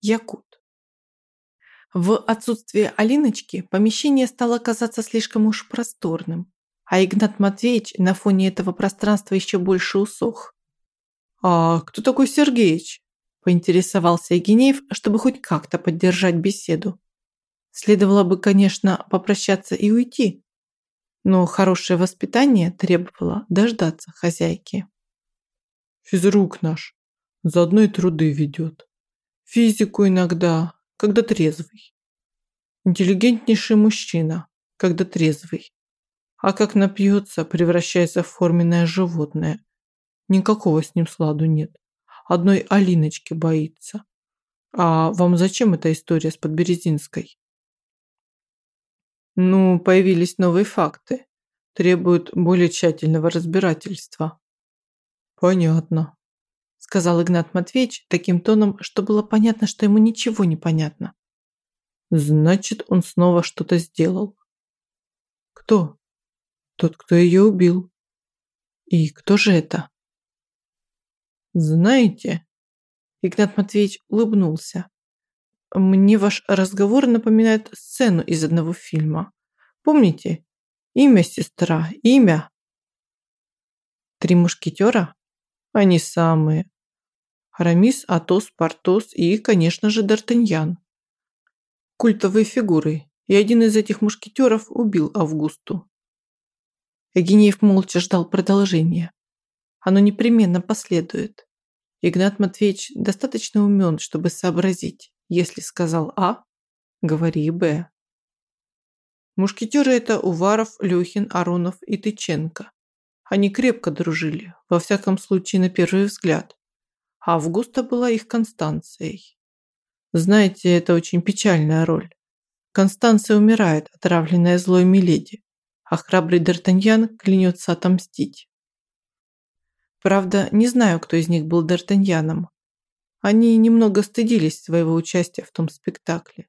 Якут. В отсутствие Алиночки помещение стало казаться слишком уж просторным, а Игнат Матвеевич на фоне этого пространства еще больше усох. «А кто такой Сергеич?» – поинтересовался Евгенеев, чтобы хоть как-то поддержать беседу. Следовало бы, конечно, попрощаться и уйти, но хорошее воспитание требовало дождаться хозяйки. «Физрук наш, заодно и труды ведет. Физику иногда, когда трезвый. Интеллигентнейший мужчина, когда трезвый. А как напьется, превращается в форменное животное. Никакого с ним сладу нет. Одной Алиночки боится. А вам зачем эта история с Подберезинской? Ну, появились новые факты. Требуют более тщательного разбирательства. Понятно, сказал Игнат Матвеевич таким тоном, что было понятно, что ему ничего не понятно. Значит, он снова что-то сделал. Кто? Тот, кто ее убил. И кто же это? Знаете, Игнат Матвеевич улыбнулся. Мне ваш разговор напоминает сцену из одного фильма. Помните? Имя сестра, имя. Три мушкетера? Они самые. Арамис, Атос, Портос и, конечно же, Д'Артаньян. Культовые фигуры, и один из этих мушкетеров убил Августу. Евгеньев молча ждал продолжения. Оно непременно последует. Игнат Матвеевич достаточно умен, чтобы сообразить, если сказал А, говори Б. Мушкетеры это Уваров, Люхин, Аронов и Тыченко. Они крепко дружили, во всяком случае на первый взгляд. Августа была их Констанцией. Знаете, это очень печальная роль. Констанция умирает, отравленная злой Миледи, а храбрый Д'Артаньян клянется отомстить. Правда, не знаю, кто из них был Д'Артаньяном. Они немного стыдились своего участия в том спектакле.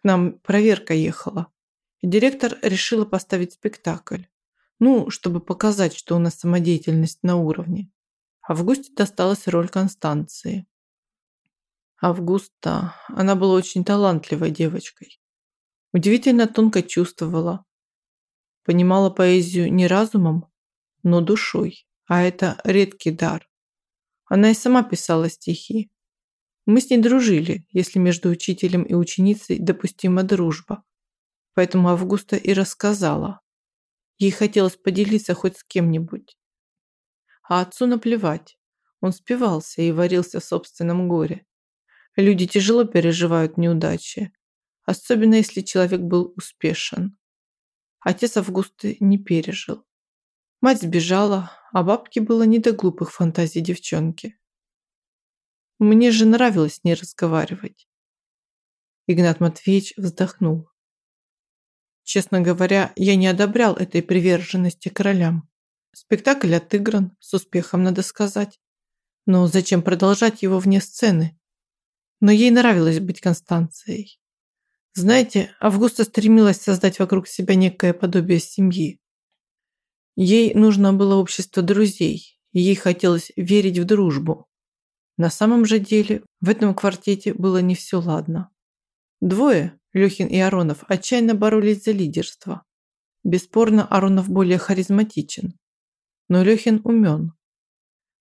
К нам проверка ехала, и директор решила поставить спектакль. Ну, чтобы показать, что у нас самодеятельность на уровне. Августе досталась роль Констанции. Августа, она была очень талантливой девочкой. Удивительно тонко чувствовала. Понимала поэзию не разумом, но душой, а это редкий дар. Она и сама писала стихи. Мы с ней дружили, если между учителем и ученицей допустима дружба. Поэтому Августа и рассказала. Ей хотелось поделиться хоть с кем-нибудь. А отцу наплевать. Он спивался и варился в собственном горе. Люди тяжело переживают неудачи, особенно если человек был успешен. Отец Августы не пережил. Мать сбежала, а бабке было не до глупых фантазий девчонки. Мне же нравилось с ней разговаривать. Игнат Матвеевич вздохнул. Честно говоря, я не одобрял этой приверженности королям. Спектакль отыгран, с успехом, надо сказать. Но зачем продолжать его вне сцены? Но ей нравилось быть Констанцией. Знаете, Августа стремилась создать вокруг себя некое подобие семьи. Ей нужно было общество друзей, и ей хотелось верить в дружбу. На самом же деле в этом квартете было не все ладно. Двое, Лёхин и Аронов отчаянно боролись за лидерство. Бесспорно, Аронов более харизматичен. Но Лёхин умен.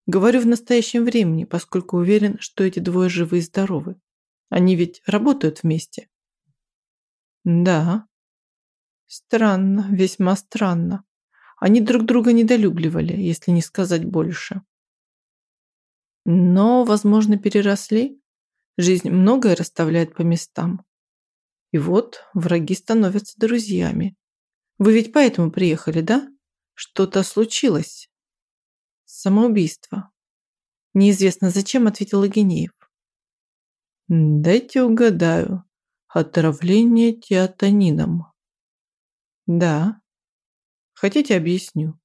Говорю в настоящем времени, поскольку уверен, что эти двое живы и здоровы. Они ведь работают вместе. Да. Странно, весьма странно. Они друг друга недолюбливали, если не сказать больше. Но, возможно, переросли. Жизнь многое расставляет по местам. И вот враги становятся друзьями. Вы ведь поэтому приехали, да? Что-то случилось. Самоубийство. Неизвестно зачем, ответил Агинеев. Дайте угадаю. Отравление театонином. Да. Хотите, объясню?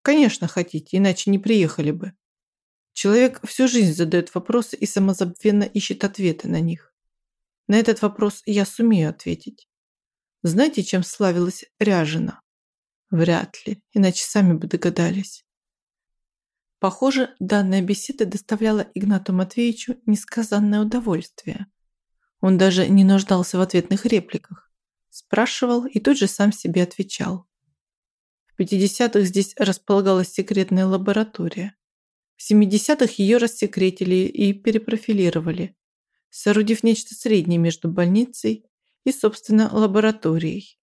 Конечно, хотите, иначе не приехали бы. Человек всю жизнь задает вопросы и самозабвенно ищет ответы на них. На этот вопрос я сумею ответить. Знаете, чем славилась Ряжина? Вряд ли, иначе сами бы догадались. Похоже, данная беседа доставляла Игнату Матвеевичу несказанное удовольствие. Он даже не нуждался в ответных репликах. Спрашивал и тут же сам себе отвечал. В 50-х здесь располагалась секретная лаборатория. В 70-х ее рассекретили и перепрофилировали, соорудив нечто среднее между больницей и, собственно, лабораторией.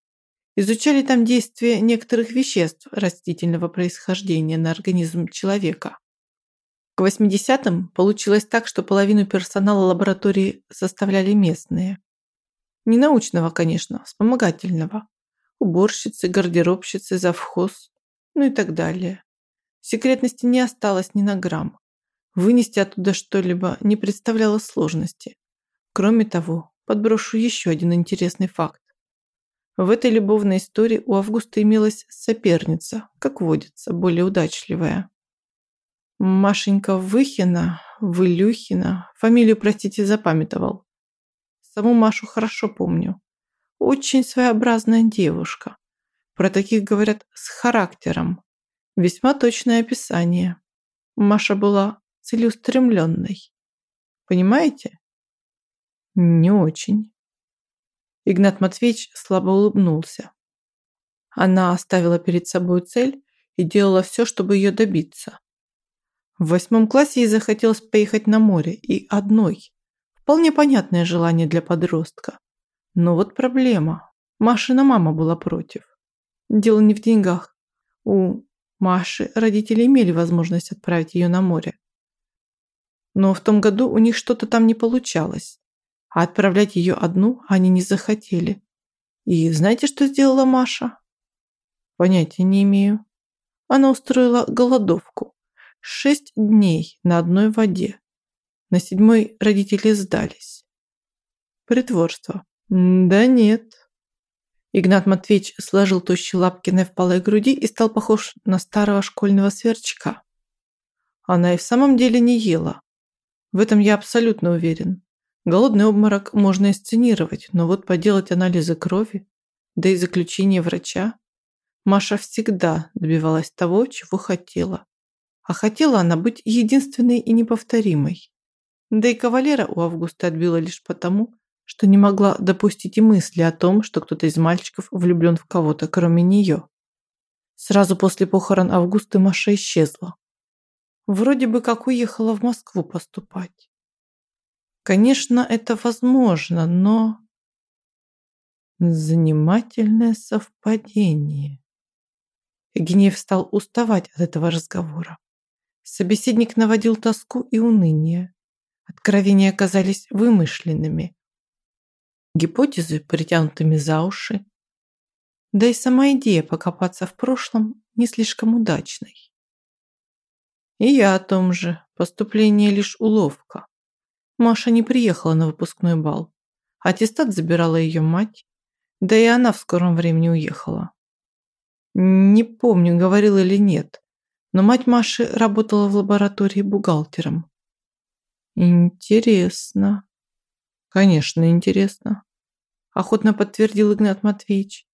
Изучали там действие некоторых веществ растительного происхождения на организм человека. К 80-м получилось так, что половину персонала лаборатории составляли местные. Не научного, конечно, вспомогательного. Уборщицы, гардеробщицы, завхоз, ну и так далее. Секретности не осталось ни на грамм. Вынести оттуда что-либо не представляло сложности. Кроме того, подброшу еще один интересный факт. В этой любовной истории у Августа имелась соперница, как водится, более удачливая. Машенька Выхина, Вылюхина, фамилию, простите, запамятовал. Саму Машу хорошо помню. Очень своеобразная девушка. Про таких говорят с характером. Весьма точное описание. Маша была целеустремленной. Понимаете? Не очень. Игнат Матвеевич слабо улыбнулся. Она оставила перед собой цель и делала все, чтобы ее добиться. В восьмом классе ей захотелось поехать на море, и одной. Вполне понятное желание для подростка. Но вот проблема. Машина мама была против. Дело не в деньгах. У Маши родители имели возможность отправить ее на море. Но в том году у них что-то там не получалось а отправлять ее одну они не захотели. И знаете, что сделала Маша? Понятия не имею. Она устроила голодовку. Шесть дней на одной воде. На седьмой родители сдались. Притворство. Да нет. Игнат Матвеевич сложил тощие лапки на впалой груди и стал похож на старого школьного сверчка. Она и в самом деле не ела. В этом я абсолютно уверен. Голодный обморок можно инсценировать, но вот поделать анализы крови, да и заключение врача. Маша всегда добивалась того, чего хотела. А хотела она быть единственной и неповторимой. Да и кавалера у Августа отбила лишь потому, что не могла допустить и мысли о том, что кто-то из мальчиков влюблен в кого-то, кроме нее. Сразу после похорон Августы Маша исчезла. Вроде бы как уехала в Москву поступать. Конечно, это возможно, но... Занимательное совпадение. Гнев стал уставать от этого разговора. Собеседник наводил тоску и уныние. Откровения оказались вымышленными. Гипотезы притянутыми за уши. Да и сама идея покопаться в прошлом не слишком удачной. И я о том же. Поступление лишь уловка. Маша не приехала на выпускной бал. Аттестат забирала ее мать, да и она в скором времени уехала. Не помню, говорила или нет, но мать Маши работала в лаборатории бухгалтером. Интересно. Конечно, интересно. Охотно подтвердил Игнат Матвеевич.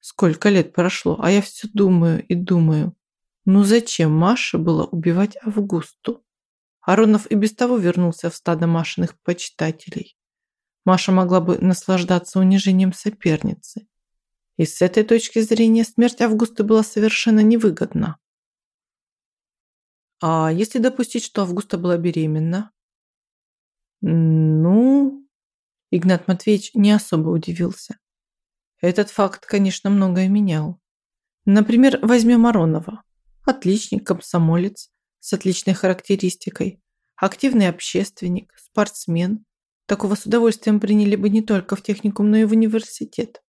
Сколько лет прошло, а я все думаю и думаю. Ну зачем Маше было убивать Августу? Аронов и без того вернулся в стадо Машиных почитателей. Маша могла бы наслаждаться унижением соперницы. И с этой точки зрения смерть Августы была совершенно невыгодна. А если допустить, что Августа была беременна? Ну, Игнат Матвеевич не особо удивился. Этот факт, конечно, многое менял. Например, возьмем Аронова. Отличник, комсомолец, с отличной характеристикой, активный общественник, спортсмен. Такого с удовольствием приняли бы не только в техникум, но и в университет.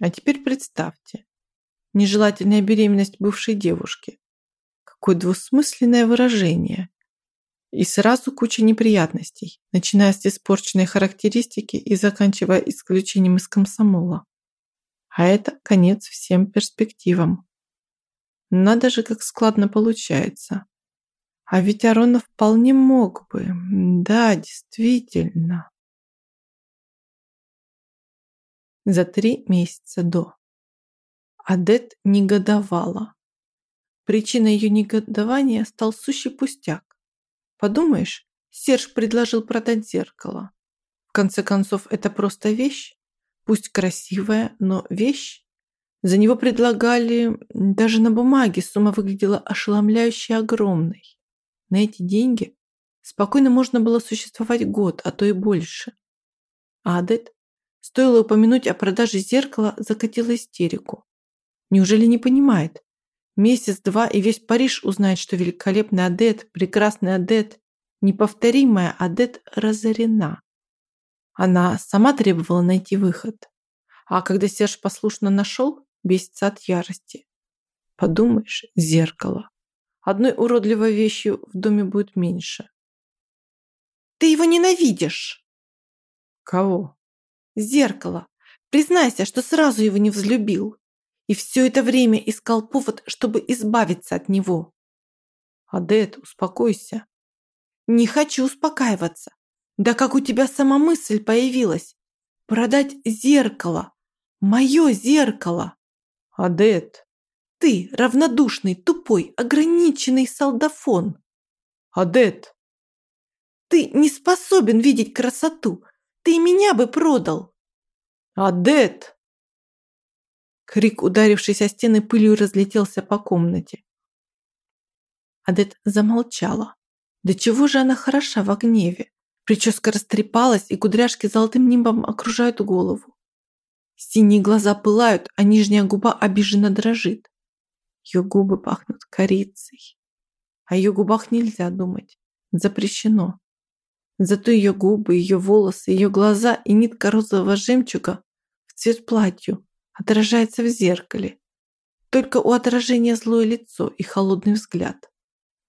А теперь представьте, нежелательная беременность бывшей девушки. Какое двусмысленное выражение. И сразу куча неприятностей, начиная с испорченной характеристики и заканчивая исключением из комсомола. А это конец всем перспективам. Надо же, как складно получается. А ведь Аронов вполне мог бы. Да, действительно. За три месяца до. Адет негодовала. Причиной ее негодования стал сущий пустяк. Подумаешь, Серж предложил продать зеркало. В конце концов, это просто вещь. Пусть красивая, но вещь. За него предлагали... Даже на бумаге сумма выглядела ошеломляюще огромной. На эти деньги спокойно можно было существовать год, а то и больше. Адет, стоило упомянуть о продаже зеркала, закатила истерику. Неужели не понимает? Месяц-два и весь Париж узнает, что великолепный Адет, прекрасный Адет, неповторимая Адет разорена. Она сама требовала найти выход. А когда Серж послушно нашел, бесится от ярости. Подумаешь, зеркало. Одной уродливой вещью в доме будет меньше. Ты его ненавидишь. Кого? Зеркало. Признайся, что сразу его не взлюбил. И все это время искал повод, чтобы избавиться от него. Адет, успокойся. Не хочу успокаиваться. Да как у тебя сама мысль появилась? Продать зеркало. Мое зеркало. Адет. Ты равнодушный, тупой, ограниченный солдафон. Адет. Ты не способен видеть красоту. Ты меня бы продал. Адет. Крик, ударившись о стены пылью, разлетелся по комнате. Адет замолчала. Да чего же она хороша в гневе? Прическа растрепалась, и кудряшки золотым нимбом окружают голову. Синие глаза пылают, а нижняя губа обиженно дрожит. Ее губы пахнут корицей. О ее губах нельзя думать. Запрещено. Зато ее губы, ее волосы, ее глаза и нитка розового жемчуга в цвет платью отражается в зеркале. Только у отражения злое лицо и холодный взгляд.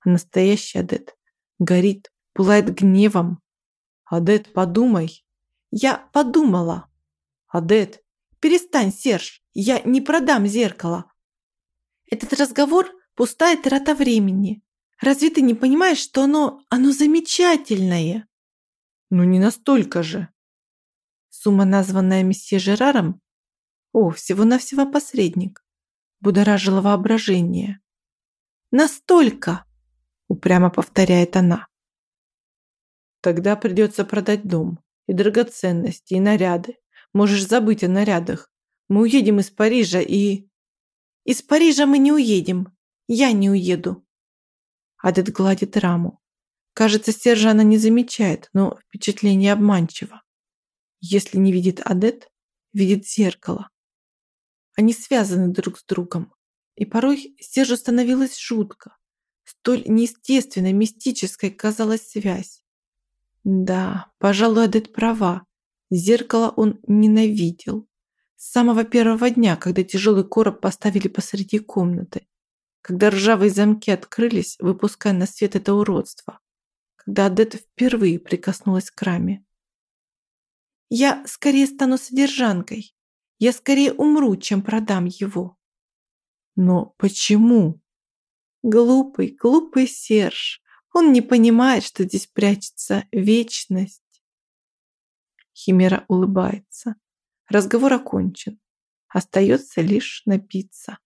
А настоящий Адет горит, пылает гневом. Адет, подумай. Я подумала. Адет, перестань, Серж, я не продам зеркало. Этот разговор – пустая трата времени. Разве ты не понимаешь, что оно, оно замечательное? Ну не настолько же. Сумма, названная месье Жераром, о, всего-навсего посредник, будоражила воображение. Настолько! упрямо повторяет она. Тогда придется продать дом, и драгоценности, и наряды. Можешь забыть о нарядах. Мы уедем из Парижа и... Из Парижа мы не уедем. Я не уеду. Адет гладит раму. Кажется, Сержа она не замечает, но впечатление обманчиво. Если не видит Адет, видит зеркало. Они связаны друг с другом. И порой Сержу становилось жутко. Столь неестественной, мистической казалась связь. Да, пожалуй, Адет права. Зеркало он ненавидел. С самого первого дня, когда тяжелый короб поставили посреди комнаты. Когда ржавые замки открылись, выпуская на свет это уродство. Когда Адет впервые прикоснулась к раме. «Я скорее стану содержанкой. Я скорее умру, чем продам его». «Но почему?» Глупый, глупый Серж. Он не понимает, что здесь прячется вечность. Химера улыбается. Разговор окончен. Остается лишь напиться.